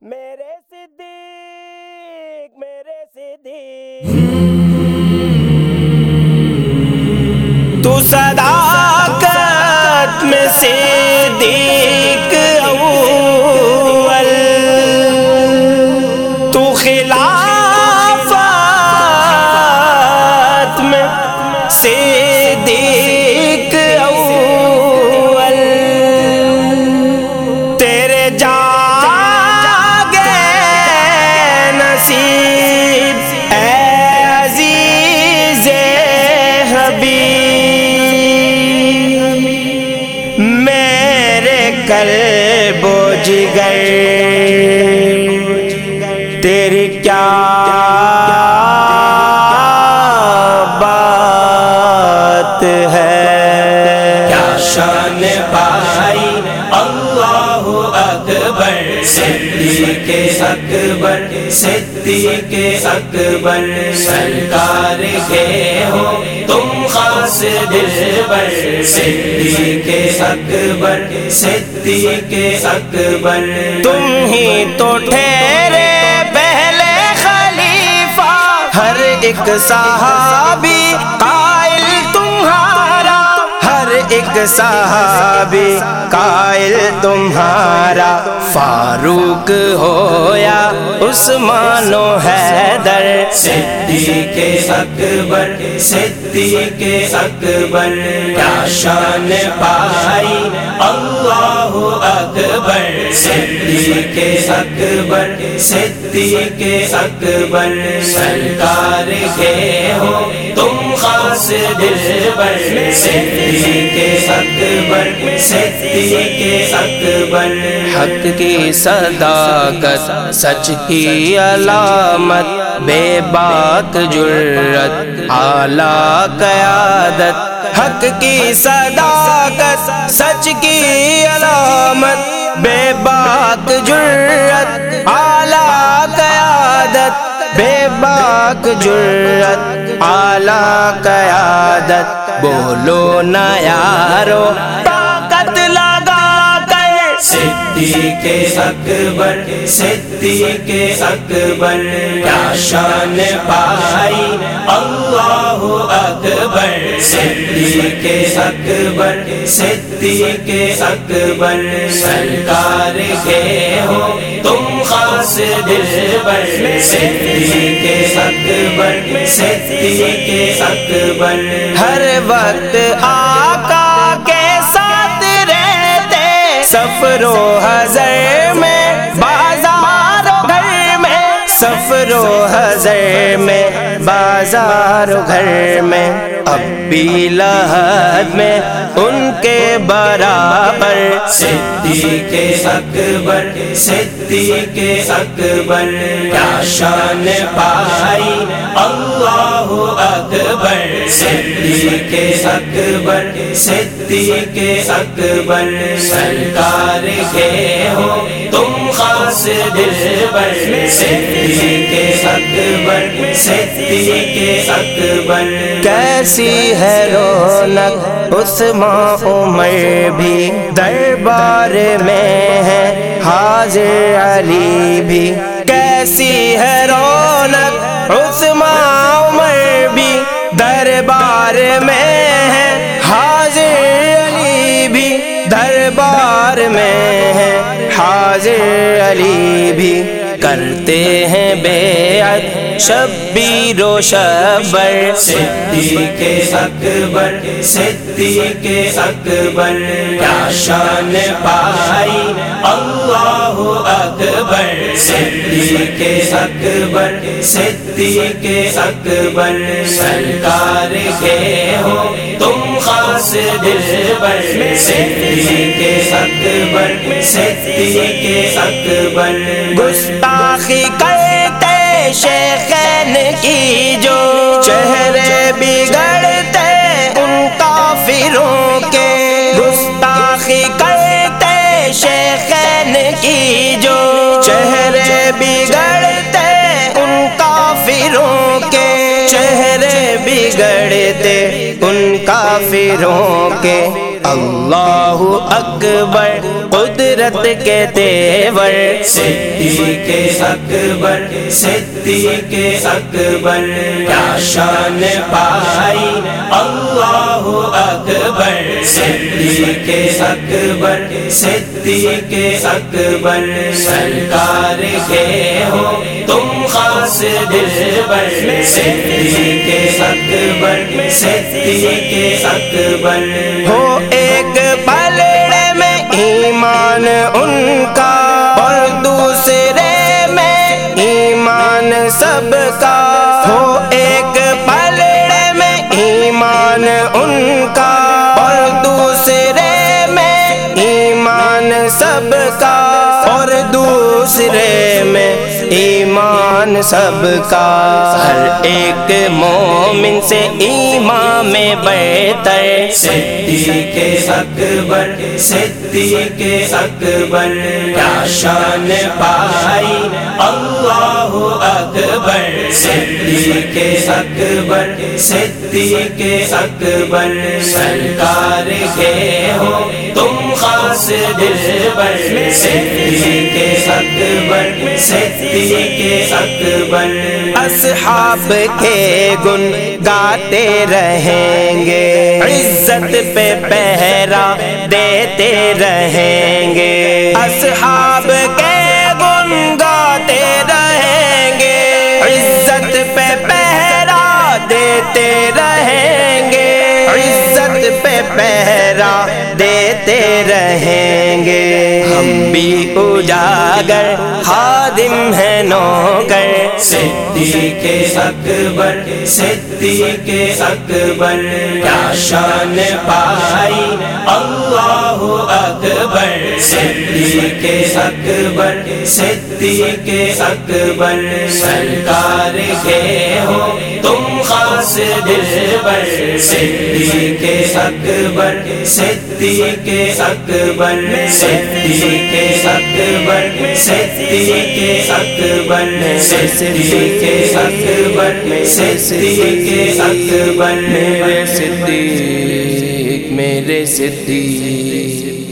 میرے صدیق میرے صدیق۔ تو صدا بوجھ گئے۔ اکبر صدیق اکبر صدیق اکبر، سرکار کے ہو تم خاص دل بر صدیق اکبر صدیق اکبر۔ تم ہی تو ٹھہرے پہلے خلیفہ، ہر ایک صحابی ایک صحابی قائل تمہارا فاروق ہویا، عثمان و حیدر۔ صدیق اکبر صدیق اکبر، کیا شان پائی اکبر صدیق اکبر صدیق اکبر، سرکار کے ہو تم خاص دل بر صدیق اکبر صدیق اکبر۔ حق کی صداقت، سچ کی علامت، بے باک جرت اعلی قیادت۔ حق کی صداقت، سچ کی علامت۔ بے باک جرت اعلی قیادت۔ بے باک جرت اعلی قیادت۔ بولو نہ یارو، طاقت لگا کر۔ صدیق اکبر صدیق اکبر، کیا شان پائی؟ اللہ اکبر، صدیق اکبر صدیق اکبر، سرکار کے ہو تم خاص دل بر صدیق اکبر صدیق اکبر، ہر وقت آقا سفر و حضر میں بازار و گھر میں سفر و حضر میں بازار و گھر میں۔ اب بھی لحد میں ان کے برابر صدیق اکبر صدیق اکبر کیا شان پائی؟ اللہ اکبر۔ صدیق اکبر صدیق اکبر سرکار کے ہو تم خاص دل بر صدیق اکبر صدیق اکبر۔ کیسی ہے رونق عثمان عمر بھی دربار میں ہے، حاضر علی بھی کیسی ہے رونق؟ عثمان عمر بھی دربار میں ہے، حاضر علی بھی دربار میں ہے، حاضر علی بھی کرتے ہیں بیعت شبیر و شبر صدیق اکبر صدیق اکبر کیا شان پائی اللہ اکبر۔ صدیق اکبر صدیق اکبر سرکار کے ہو تم خاص دل بر صدیق اکبر صدیق اکبر۔ گستاخی کرتے شیخین کی جو چہرے بگڑتے، ان کافروں کے گستاخی کرتے۔ شیخین کی جو چہرے بگڑتے، ان کافروں کے چہرے بگڑتے۔ ان کافروں کے اللہ اکبر قدرت کے تیور سدی کے اکبر سدی کے اکبر کیا شان پائی اللہ اکبر سدی کے اکبر سدی کے اکبر سرکار کے ہو تم خاص دل بر سدی کے اکبر سدی کے اکبر۔ ہو ایک پلڑے میں ایمان ان کا، اور دوسرے میں ایمان سب کا۔ ہو ایک پلڑے میں ایمان ان کا، اور دوسرے میں ایمان سب کا۔ اور دوسرے ایمان سب کا۔ ہر ایک مومن سے ایمان میں بہتر۔ سدی کے اکبر سدی کے اکبر، کیا شان پائی۔ اللہ اکبر۔ سدی کے اکبر سدی کے اکبر۔ سرکار کے ہو تم خاص دل بر کے اکبر کے اکبر۔ اصحاب کے گن گاتے رہیں گے، عزت پہ پہرا دیتے رہیں گے۔ اصحاب کے گن گاتے رہیں گے۔ عزت پہ پہرا کہتے رہیں گے۔ ہم بھی اجاگر، خادم ہے نوکر۔ صدیق کے اکبر، صدیق کے اکبر، کیا شان پائی؟ اللہ کے اکبر سدی کے اکبر، سرکار کے ہو تم خاص دل بر سدی کے اکبر سدی کے اکبر سدی کے اکبر سدی کے اکبر سدی کے اکبر سدی کے اکبر۔ میرے صدیق میرے صدیق۔